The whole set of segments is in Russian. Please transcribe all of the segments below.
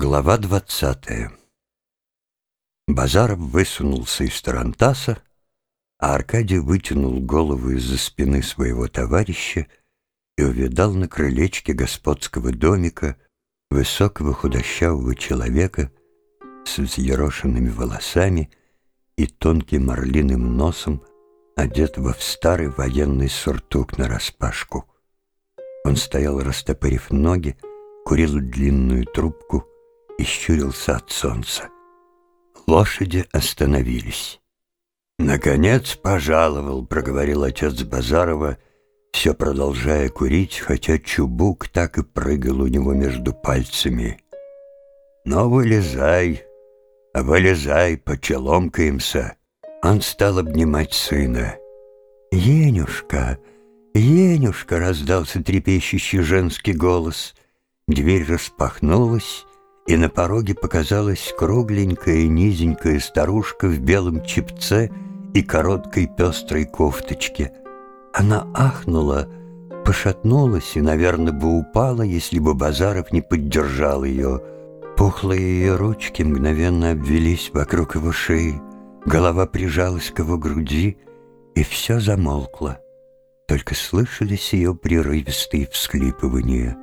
Глава двадцатая Базаров высунулся из тарантаса, а Аркадий вытянул голову из-за спины своего товарища и увидал на крылечке господского домика высокого худощавого человека с взъерошенными волосами и тонким орлиным носом, одетого в старый военный сюртук нараспашку. Он стоял, растопырив ноги, курил длинную трубку и щурился от солнца. Лошади остановились. «Наконец пожаловал», — проговорил отец Базарова, все продолжая курить, хотя чубук так и прыгал у него между пальцами. «Но вылезай, вылезай, почеломкаемся». Он стал обнимать сына. «Енюшка, Енюшка!» — раздался трепещущий женский голос. Дверь распахнулась, и на пороге показалась кругленькая низенькая старушка в белом чепце и короткой пестрой кофточке. Она ахнула, пошатнулась и, наверное, бы упала, если бы Базаров не поддержал ее. Пухлые ее ручки мгновенно обвелись вокруг его шеи, голова прижалась к его груди, и все замолкло. Только слышались ее прерывистые всхлипывания.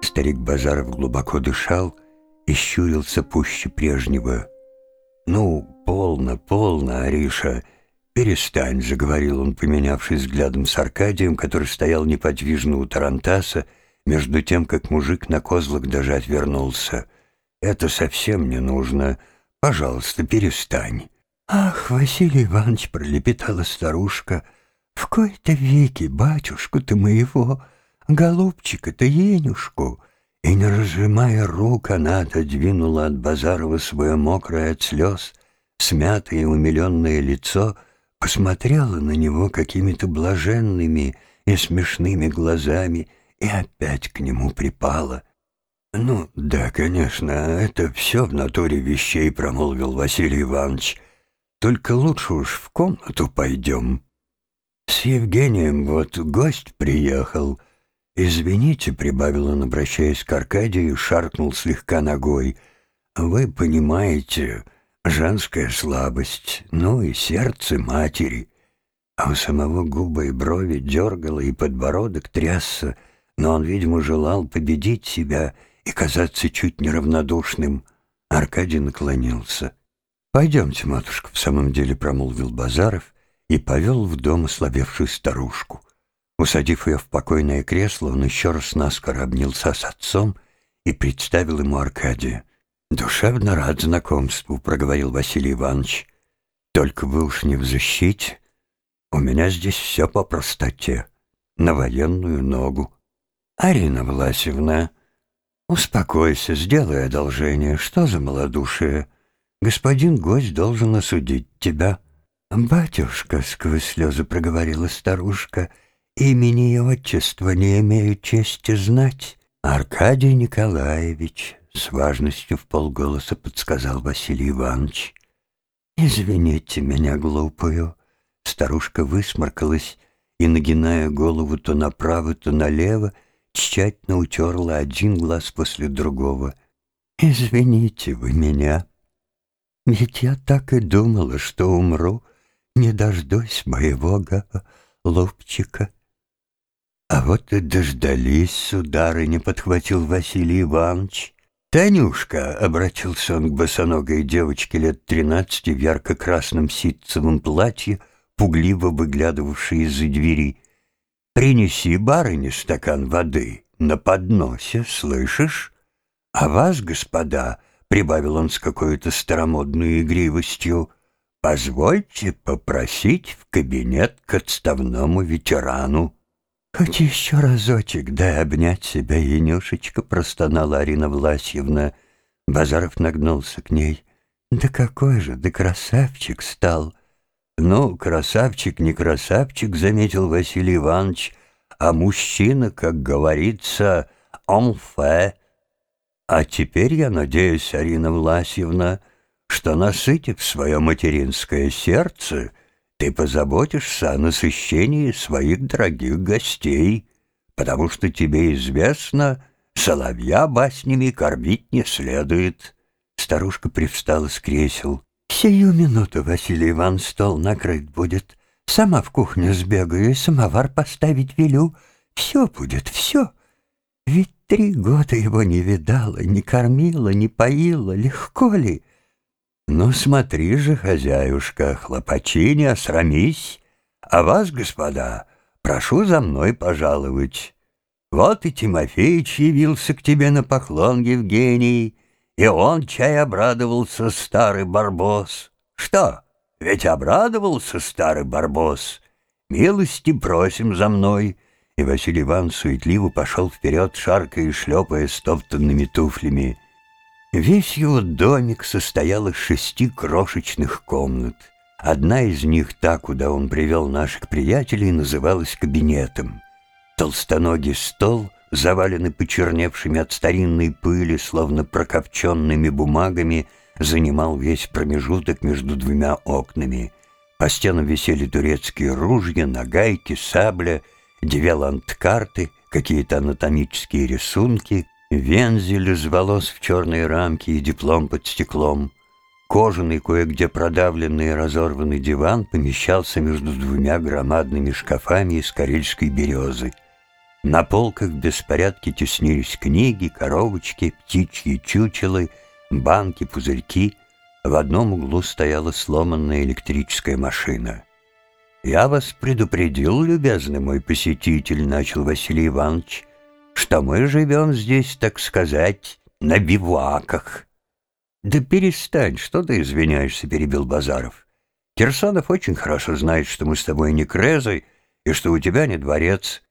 Старик Базаров глубоко дышал, и щурился пуще прежнего. «Ну, полно, полно, Ариша, перестань», — заговорил он, поменявшись взглядом с Аркадием, который стоял неподвижно у Тарантаса, между тем, как мужик на козлах даже отвернулся. «Это совсем не нужно. Пожалуйста, перестань». «Ах, Василий Иванович!» — пролепетала старушка. «В кои-то веки батюшку-то моего, голубчика-то Енюшку!» И, не разжимая рук, она отодвинула от Базарова свое мокрое от слез, смятое и умиленное лицо, посмотрела на него какими-то блаженными и смешными глазами и опять к нему припала. «Ну, да, конечно, это все в натуре вещей», — промолвил Василий Иванович. «Только лучше уж в комнату пойдем». «С Евгением вот гость приехал». «Извините», — прибавил он, обращаясь к Аркадию, шаркнул слегка ногой. «Вы понимаете, женская слабость, ну и сердце матери». А у самого губы и брови дергало, и подбородок трясся, но он, видимо, желал победить себя и казаться чуть неравнодушным. Аркадий наклонился. «Пойдемте, матушка», — в самом деле промолвил Базаров и повел в дом ослабевшую старушку. Усадив ее в покойное кресло, он еще раз наскоро обнялся с отцом и представил ему Аркадия. «Душевно рад знакомству», — проговорил Василий Иванович. «Только вы уж не в защите. У меня здесь все по простоте. На военную ногу. Арина Власевна, успокойся, сделай одолжение. Что за малодушие? Господин гость должен осудить тебя». «Батюшка», — сквозь слезы проговорила старушка, — Имени и отчества не имею чести знать. Аркадий Николаевич, с важностью в полголоса подсказал Василий Иванович. «Извините меня, глупую». Старушка высморкалась и, нагиная голову то направо, то налево, тщательно утерла один глаз после другого. «Извините вы меня, ведь я так и думала, что умру, не дождусь моего голубчика». «А вот и дождались, сударыня», — подхватил Василий Иванович. «Танюшка», — обратился он к босоногой девочке лет тринадцати в ярко-красном ситцевом платье, пугливо выглядывавшей из-за двери, «принеси барыне стакан воды на подносе, слышишь? А вас, господа», — прибавил он с какой-то старомодной игривостью, «позвольте попросить в кабинет к отставному ветерану». «Хоть еще разочек, дай обнять себя, Янюшечка», — простонала Арина Власьевна. Базаров нагнулся к ней. «Да какой же, да красавчик стал!» «Ну, красавчик не красавчик», — заметил Василий Иванович, «а мужчина, как говорится, он фе». «А теперь, я надеюсь, Арина Власьевна, что, насытив свое материнское сердце, — ты позаботишься о насыщении своих дорогих гостей, потому что тебе известно, Соловья баснями кормить не следует. Старушка привстала с кресел. «Сию минуту, Василий Иван, стол накрыт будет. Сама в кухню сбегаю и самовар поставить велю. Все будет, все. Ведь три года его не видала, не кормила, не поила. Легко ли?» «Ну, смотри же, хозяюшка, хлопачи, не осрамись. А вас, господа, прошу за мной пожаловать. Вот и Тимофеич явился к тебе на поклон, Евгений, и он чай обрадовался, старый барбос. Что, ведь обрадовался старый барбос? Милости просим за мной». И Василий Иван суетливо пошел вперед, шаркая и шлепая стоптанными туфлями. Весь его домик состоял из шести крошечных комнат. Одна из них, та, куда он привел наших приятелей, называлась кабинетом. Толстоногий стол, заваленный почерневшими от старинной пыли, словно прокопченными бумагами, занимал весь промежуток между двумя окнами. По стенам висели турецкие ружья, нагайки, сабля, две ландкарты, какие-то анатомические рисунки, Вензель из волос в черной рамке и диплом под стеклом. Кожаный, кое-где продавленный и разорванный диван помещался между двумя громадными шкафами из карельской березы. На полках в беспорядке теснились книги, коробочки, птичьи чучелы, банки, пузырьки. В одном углу стояла сломанная электрическая машина. «Я вас предупредил, любезный мой посетитель», — начал Василий Иванович, — что мы живем здесь, так сказать, на биваках. «Да перестань, что ты извиняешься», — перебил Базаров. «Кирсанов очень хорошо знает, что мы с тобой не крезы и что у тебя не дворец.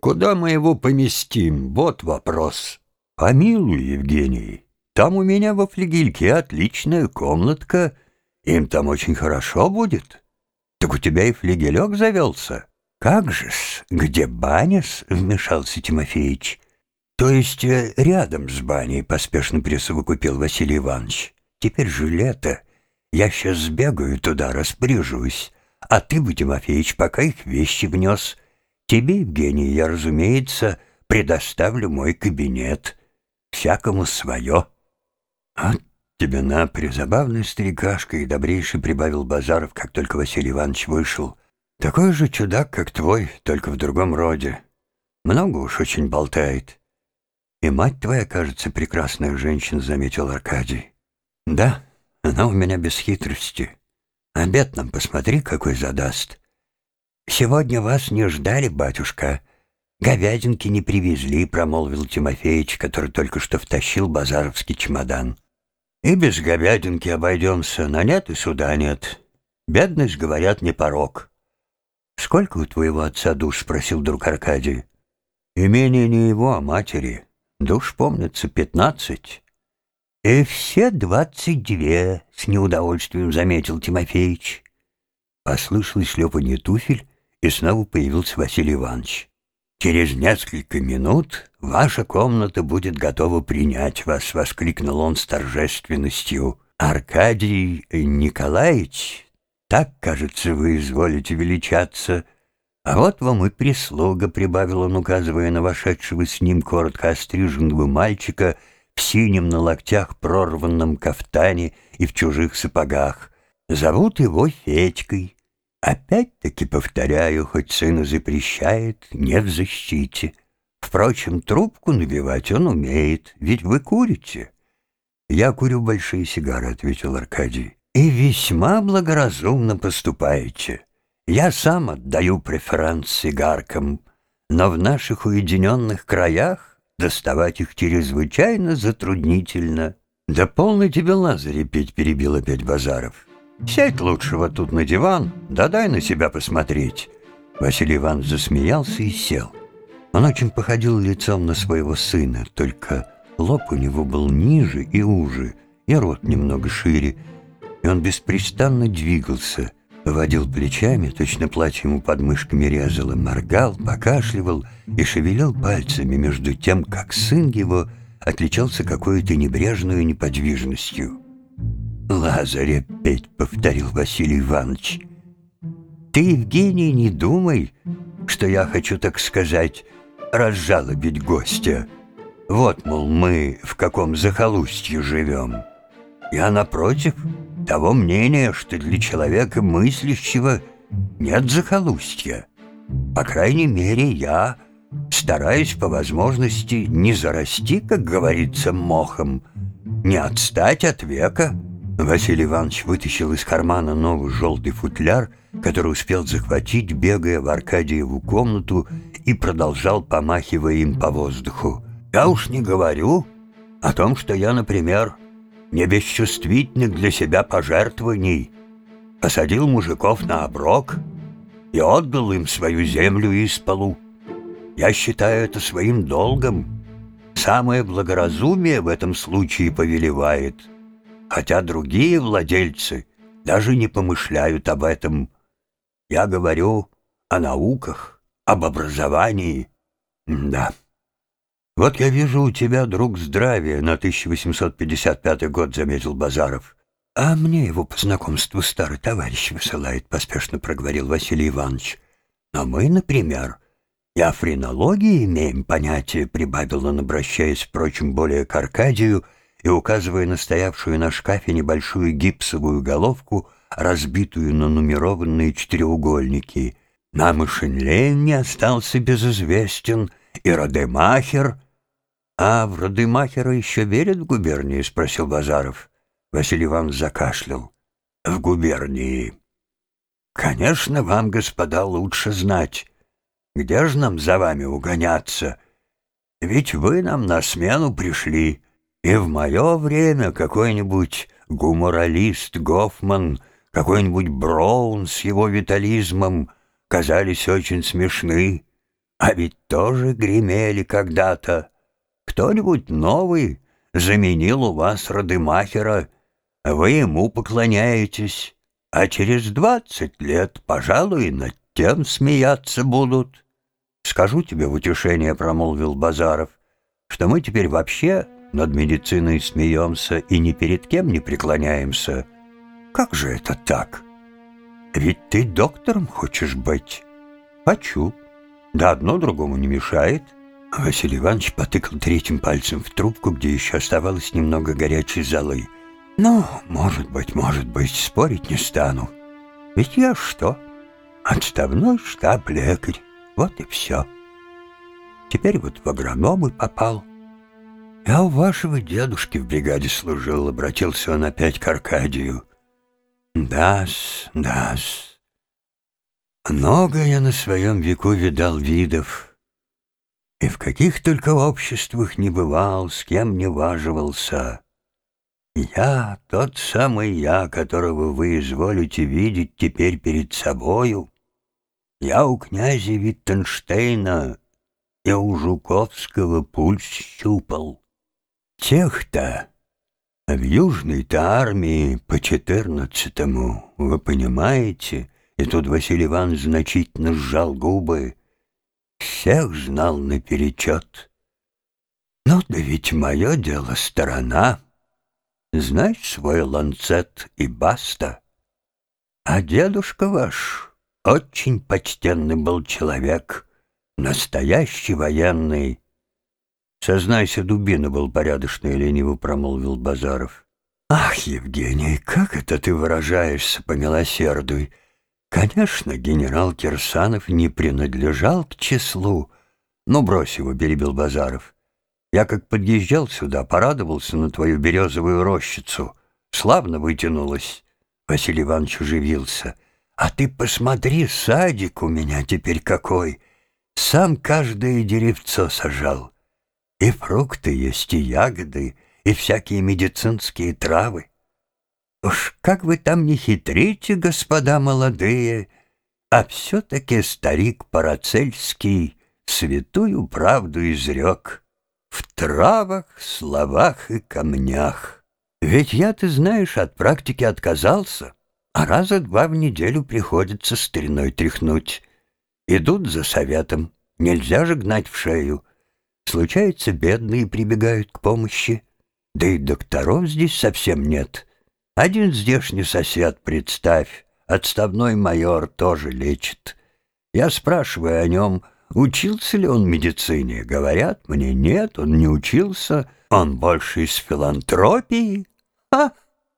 Куда мы его поместим? Вот вопрос». «Помилуй, Евгений, там у меня во флигельке отличная комнатка, им там очень хорошо будет. Так у тебя и флигелек завелся». «Как же-с, где баня-с?» — вмешался Тимофеич. «То есть э, рядом с баней», — поспешно присовокупил Василий Иванович. «Теперь же лето. Я сейчас сбегаю туда, распоряжусь. А ты бы, Тимофеич, пока их вещи внес. Тебе, Евгений, я, разумеется, предоставлю мой кабинет. Всякому свое». «А тебе на, призабавная старикашка», — и добрейший прибавил Базаров, как только Василий Иванович вышел — такой же чудак, как твой, только в другом роде. Много уж очень болтает. И мать твоя, кажется, прекрасная женщина, заметил Аркадий. Да, она у меня без хитрости. Обед нам посмотри, какой задаст. Сегодня вас не ждали, батюшка. Говядинки не привезли, промолвил Тимофеич, который только что втащил базаровский чемодан. И без говядинки обойдемся, на нет и суда нет. Бедность, говорят, не порог. «Сколько у твоего отца душ?» — спросил друг Аркадий. «Имение не его, а матери. Душ, помнится, пятнадцать». «И все двадцать две», — с неудовольствием заметил Тимофеич. Послышалось шлепанье туфель, и снова появился Василий Иванович. «Через несколько минут ваша комната будет готова принять вас», — воскликнул он с торжественностью. «Аркадий Николаевич так, кажется, вы изволите величаться. А вот вам и прислуга, — прибавил он, указывая на вошедшего с ним коротко остриженного мальчика в синем на локтях прорванном кафтане и в чужих сапогах. Зовут его Федькой. Опять-таки повторяю, хоть сына запрещает, не в защите. Впрочем, трубку набивать он умеет, ведь вы курите. «Я курю большие сигары», — ответил Аркадий. И весьма благоразумно поступаете. Я сам отдаю преферанс сигаркам, но в наших уединенных краях доставать их чрезвычайно затруднительно. Да полный тебе Лазарь петь перебил опять Базаров. Сядь лучшего тут на диван, да дай на себя посмотреть. Василий Иван засмеялся и сел. Он очень походил лицом на своего сына, только лоб у него был ниже и уже, и рот немного шире, и он беспрестанно двигался, водил плечами, точно платье ему под мышками резало, моргал, покашливал и шевелил пальцами между тем, как сын его отличался какой-то небрежной неподвижностью. «Лазаря петь», — повторил Василий Иванович. «Ты, Евгений, не думай, что я хочу, так сказать, разжалобить гостя. Вот, мол, мы в каком захолустье живем. Я, напротив, того мнения, что для человека мыслящего нет захолустья. По крайней мере, я стараюсь по возможности не зарасти, как говорится, мохом, не отстать от века. Василий Иванович вытащил из кармана новый желтый футляр, который успел захватить, бегая в Аркадиеву комнату и продолжал, помахивая им по воздуху. «Я уж не говорю о том, что я, например, не бесчувствительных для себя пожертвований, посадил мужиков на оброк и отдал им свою землю из полу. Я считаю это своим долгом. Самое благоразумие в этом случае повелевает, хотя другие владельцы даже не помышляют об этом. Я говорю о науках, об образовании. Да. Вот я вижу у тебя, друг, здравия на 1855 год, заметил Базаров. А мне его по знакомству старый товарищ высылает, поспешно проговорил Василий Иванович. Но мы, например, и о френологии имеем понятие, прибавил он, обращаясь, впрочем, более к Аркадию и указывая на стоявшую на шкафе небольшую гипсовую головку, разбитую на нумерованные четыреугольники. Нам и не остался безызвестен, и Родемахер. «А в Родемахера еще верят в губернии?» — спросил Базаров. Василий Иванович закашлял. «В губернии». «Конечно, вам, господа, лучше знать». Где же нам за вами угоняться? Ведь вы нам на смену пришли, и в мое время какой-нибудь гуморалист Гофман, какой-нибудь Браун с его витализмом казались очень смешны, а ведь тоже гремели когда-то. Кто-нибудь новый заменил у вас Радемахера, вы ему поклоняетесь, а через двадцать лет, пожалуй, над тем смеяться будут». «Скажу тебе в утешение», — промолвил Базаров, «что мы теперь вообще над медициной смеемся и ни перед кем не преклоняемся. Как же это так? Ведь ты доктором хочешь быть?» «Хочу. Да одно другому не мешает». Василий Иванович потыкал третьим пальцем в трубку, где еще оставалось немного горячей золы. «Ну, может быть, может быть, спорить не стану. Ведь я что? Отставной штаб-лекарь. Вот и все. Теперь вот в агрономы попал. Я у вашего дедушки в бригаде служил, обратился он опять к Аркадию. Да-с, да-с. Много я на своем веку видал видов, и в каких только обществах не бывал, с кем не важивался. Я, тот самый я, которого вы изволите видеть теперь перед собою, я у князя Виттенштейна и у Жуковского пульс щупал. Тех-то в южной-то армии по четырнадцатому, вы понимаете, и тут Василий Иванович значительно сжал губы, всех знал наперечет. Ну да ведь мое дело сторона, знать свой ланцет и баста. А дедушка ваш очень почтенный был человек, настоящий военный. Сознайся, дубина был порядочный, лениво промолвил Базаров. Ах, Евгений, как это ты выражаешься, помилосердуй. Конечно, генерал Кирсанов не принадлежал к числу. Ну, брось его, перебил Базаров. Я как подъезжал сюда, порадовался на твою березовую рощицу. Славно вытянулась. Василий Иванович оживился — а ты посмотри, садик у меня теперь какой. Сам каждое деревцо сажал. И фрукты есть, и ягоды, и всякие медицинские травы. Уж как вы там не хитрите, господа молодые, а все-таки старик Парацельский святую правду изрек в травах, словах и камнях. Ведь я, ты знаешь, от практики отказался а раза два в неделю приходится стариной тряхнуть. Идут за советом, нельзя же гнать в шею. Случается, бедные прибегают к помощи. Да и докторов здесь совсем нет. Один здешний сосед, представь, отставной майор тоже лечит. Я спрашиваю о нем, учился ли он медицине. Говорят мне, нет, он не учился, он больше из филантропии. А,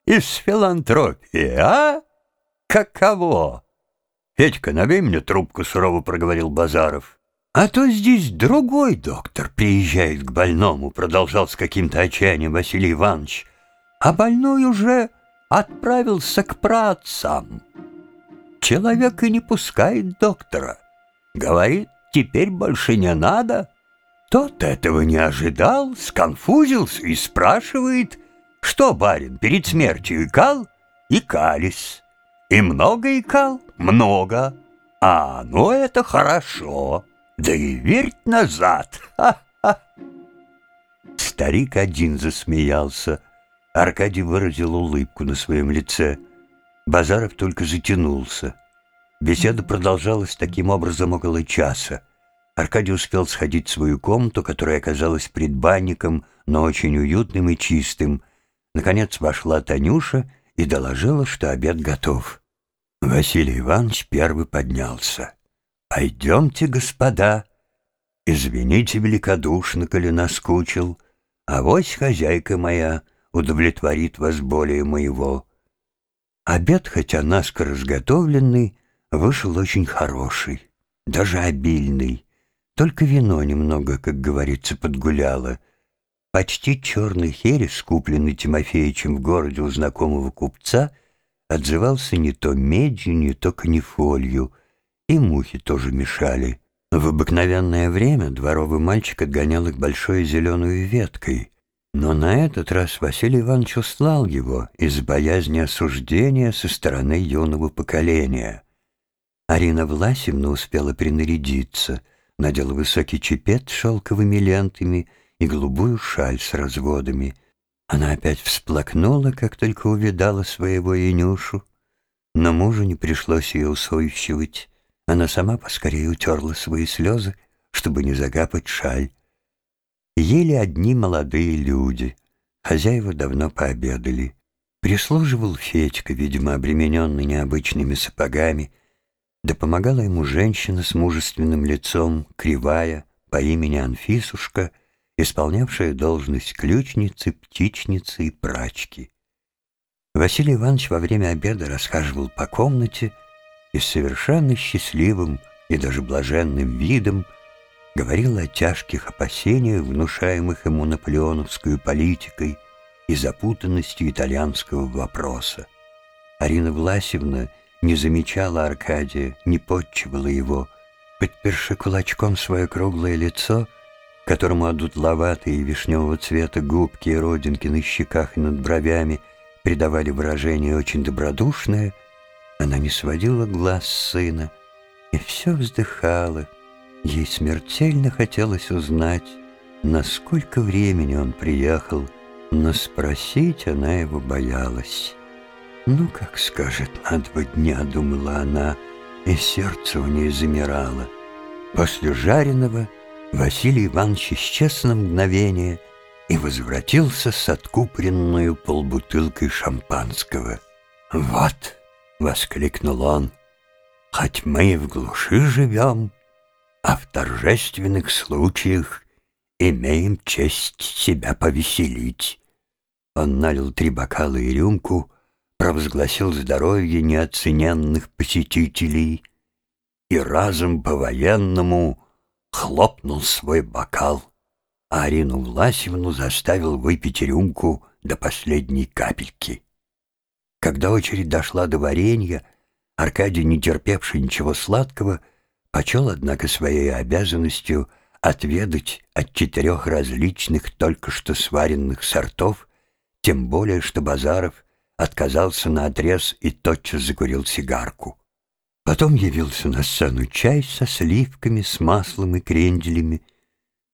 из филантропии, а? Каково? Федька, набей мне трубку, сурово проговорил Базаров. А то здесь другой доктор приезжает к больному, продолжал с каким-то отчаянием Василий Иванович. А больной уже отправился к праотцам. Человек и не пускает доктора. Говорит, теперь больше не надо. Тот этого не ожидал, сконфузился и спрашивает, что, барин, перед смертью икал? Икались. И много икал? Много. А, ну это хорошо. Да и верь назад. Ха-ха. Старик один засмеялся. Аркадий выразил улыбку на своем лице. Базаров только затянулся. Беседа продолжалась таким образом около часа. Аркадий успел сходить в свою комнату, которая оказалась предбанником, но очень уютным и чистым. Наконец вошла Танюша и доложила, что обед готов. Василий Иванович первый поднялся. «Пойдемте, господа. Извините великодушно, коли наскучил. А вось хозяйка моя удовлетворит вас более моего». Обед, хотя наскоро разготовленный, вышел очень хороший, даже обильный. Только вино немного, как говорится, подгуляло. Почти черный херес, купленный Тимофеичем в городе у знакомого купца, отзывался не то медью, не то канифолью, и мухи тоже мешали. В обыкновенное время дворовый мальчик отгонял их большой зеленой веткой, но на этот раз Василий Иванович услал его из боязни осуждения со стороны юного поколения. Арина Власевна успела принарядиться, надела высокий чепет с шелковыми лентами и голубую шаль с разводами. Она опять всплакнула, как только увидала своего Янюшу, но мужу не пришлось ее усовещивать. Она сама поскорее утерла свои слезы, чтобы не загапать шаль. Ели одни молодые люди. Хозяева давно пообедали. Прислуживал Федька, видимо, обремененный необычными сапогами, да помогала ему женщина с мужественным лицом, кривая, по имени Анфисушка, исполнявшая должность ключницы, птичницы и прачки. Василий Иванович во время обеда расхаживал по комнате и с совершенно счастливым и даже блаженным видом говорил о тяжких опасениях, внушаемых ему наполеоновской политикой и запутанностью итальянского вопроса. Арина Власевна не замечала Аркадия, не подчивала его, подперши кулачком свое круглое лицо, которому одутловатые вишневого цвета губки и родинки на щеках и над бровями придавали выражение очень добродушное, она не сводила глаз сына и все вздыхала, Ей смертельно хотелось узнать, на сколько времени он приехал, но спросить она его боялась. «Ну, как скажет, на два дня», — думала она, и сердце у нее замирало. После жареного Василий Иванович исчез на мгновение и возвратился с откупоренную полбутылкой шампанского. «Вот!» — воскликнул он. «Хоть мы и в глуши живем, а в торжественных случаях имеем честь себя повеселить. Он налил три бокала и рюмку, провозгласил здоровье неоцененных посетителей и разом по-военному хлопнул свой бокал, а Арину Власевну заставил выпить рюмку до последней капельки. Когда очередь дошла до варенья, Аркадий, не терпевший ничего сладкого, почел, однако, своей обязанностью отведать от четырех различных только что сваренных сортов, тем более, что Базаров отказался на отрез и тотчас закурил сигарку. Потом явился на сцену чай со сливками, с маслом и кренделями.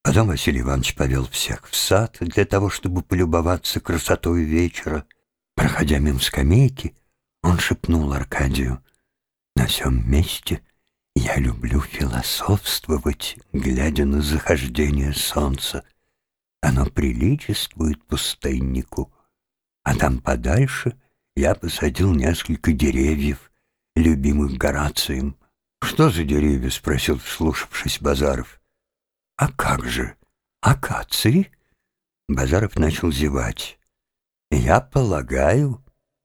Потом Василий Иванович повел всех в сад для того, чтобы полюбоваться красотой вечера. Проходя мимо скамейки, он шепнул Аркадию, «На всем месте — я люблю философствовать, глядя на захождение солнца. Оно приличествует пустыннику. А там подальше я посадил несколько деревьев, любимых Горацием. «Что за деревья?» — спросил, вслушавшись Базаров. «А как же? Акации?» Базаров начал зевать. «Я полагаю,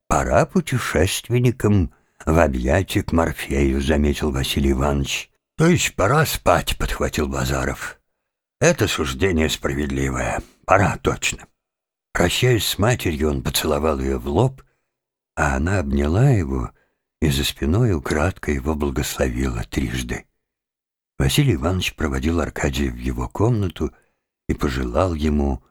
пора путешественникам в объятия к Морфею», — заметил Василий Иванович. «То есть пора спать», — подхватил Базаров. «Это суждение справедливое. Пора точно». Прощаясь с матерью, он поцеловал ее в лоб, а она обняла его и за спиной украдкой его благословила трижды. Василий Иванович проводил Аркадия в его комнату и пожелал ему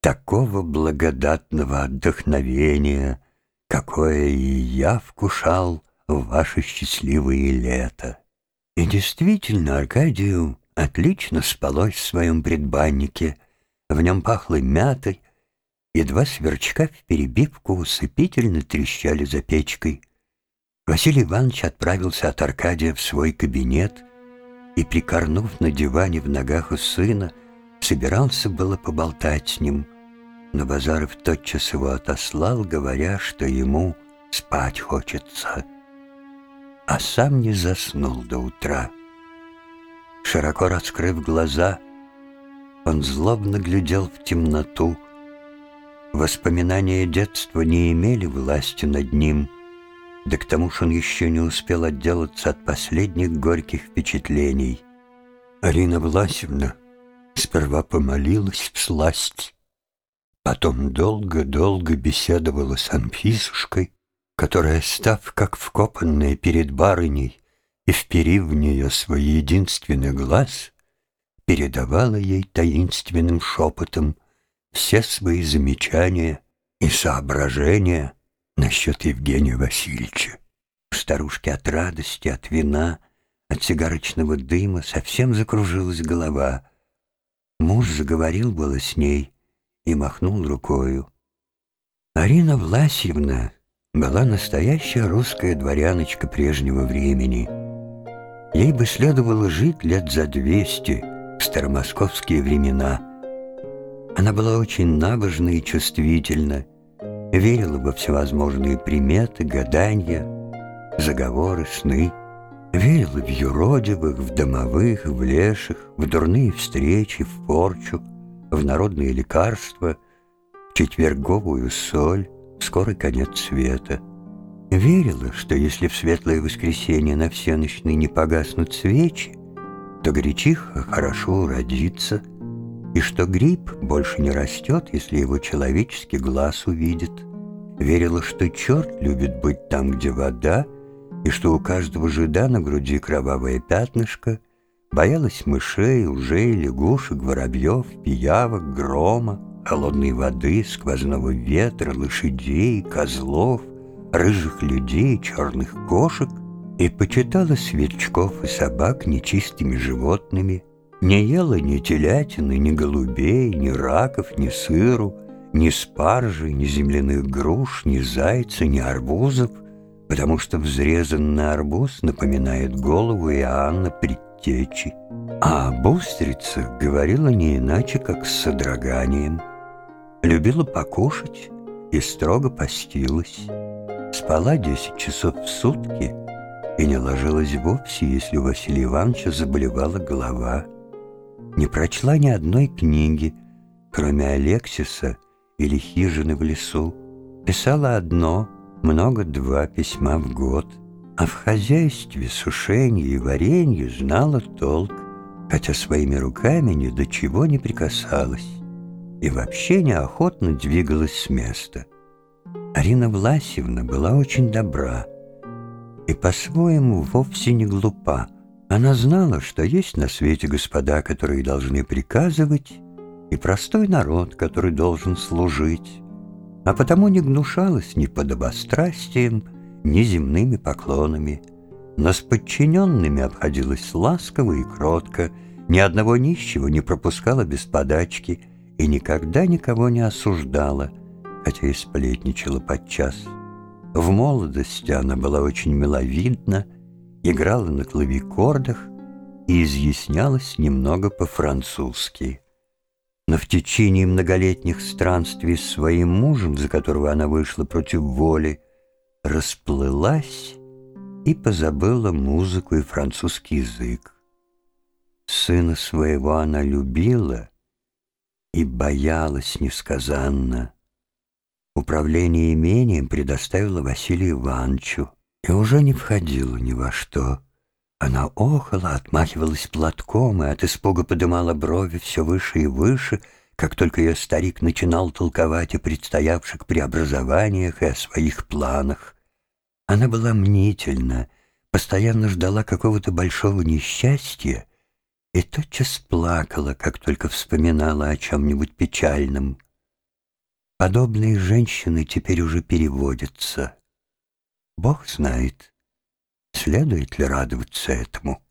такого благодатного отдохновения, какое и я вкушал в ваши счастливые лета. И действительно, Аркадию отлично спалось в своем предбаннике, в нем пахло мятой, и два сверчка в перебивку усыпительно трещали за печкой. Василий Иванович отправился от Аркадия в свой кабинет и, прикорнув на диване в ногах у сына, собирался было поболтать с ним, но Базаров тотчас его отослал, говоря, что ему спать хочется, а сам не заснул до утра. Широко раскрыв глаза, он злобно глядел в темноту, Воспоминания детства не имели власти над ним, да к тому же он еще не успел отделаться от последних горьких впечатлений. Арина Власевна сперва помолилась в сласть, потом долго-долго беседовала с Анфисушкой, которая, став как вкопанная перед барыней и вперив в нее свой единственный глаз, передавала ей таинственным шепотом все свои замечания и соображения насчет Евгения Васильевича. У старушки от радости, от вина, от сигарочного дыма совсем закружилась голова. Муж заговорил было с ней и махнул рукою. Арина Власьевна была настоящая русская дворяночка прежнего времени. Ей бы следовало жить лет за двести в старомосковские времена — она была очень набожна и чувствительна, верила во всевозможные приметы, гадания, заговоры, сны, верила в юродивых, в домовых, в леших, в дурные встречи, в порчу, в народные лекарства, в четверговую соль, в скорый конец света. Верила, что если в светлое воскресенье на всеночной не погаснут свечи, то гречиха хорошо уродится — и что гриб больше не растет, если его человеческий глаз увидит. Верила, что черт любит быть там, где вода, и что у каждого жида на груди кровавое пятнышко, боялась мышей, ужей, лягушек, воробьев, пиявок, грома, холодной воды, сквозного ветра, лошадей, козлов, рыжих людей, черных кошек, и почитала сверчков и собак нечистыми животными — не ела ни телятины, ни голубей, ни раков, ни сыру, ни спаржи, ни земляных груш, ни зайца, ни арбузов, потому что взрезанный арбуз напоминает голову Иоанна Предтечи. А об устрицах говорила не иначе, как с содроганием. Любила покушать и строго постилась. Спала десять часов в сутки и не ложилась вовсе, если у Василия Ивановича заболевала голова не прочла ни одной книги, кроме Алексиса или «Хижины в лесу». Писала одно, много два письма в год, а в хозяйстве, сушенье и варенье знала толк, хотя своими руками ни до чего не прикасалась и вообще неохотно двигалась с места. Арина Власьевна была очень добра и по-своему вовсе не глупа, она знала, что есть на свете господа, которые должны приказывать, и простой народ, который должен служить, а потому не гнушалась ни подобострастием, ни земными поклонами, но с подчиненными обходилась ласково и кротко, ни одного нищего не пропускала без подачки и никогда никого не осуждала, хотя и сплетничала подчас. В молодости она была очень миловидна, играла на клавикордах и изъяснялась немного по-французски. Но в течение многолетних странствий с своим мужем, за которого она вышла против воли, расплылась и позабыла музыку и французский язык. Сына своего она любила и боялась несказанно. Управление имением предоставила Василию Ивановичу и уже не входила ни во что. Она охала, отмахивалась платком и от испуга подымала брови все выше и выше, как только ее старик начинал толковать о предстоявших преобразованиях и о своих планах. Она была мнительна, постоянно ждала какого-то большого несчастья и тотчас плакала, как только вспоминала о чем-нибудь печальном. Подобные женщины теперь уже переводятся. Бог знает, следует ли радоваться этому.